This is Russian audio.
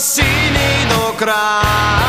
Синий до краю.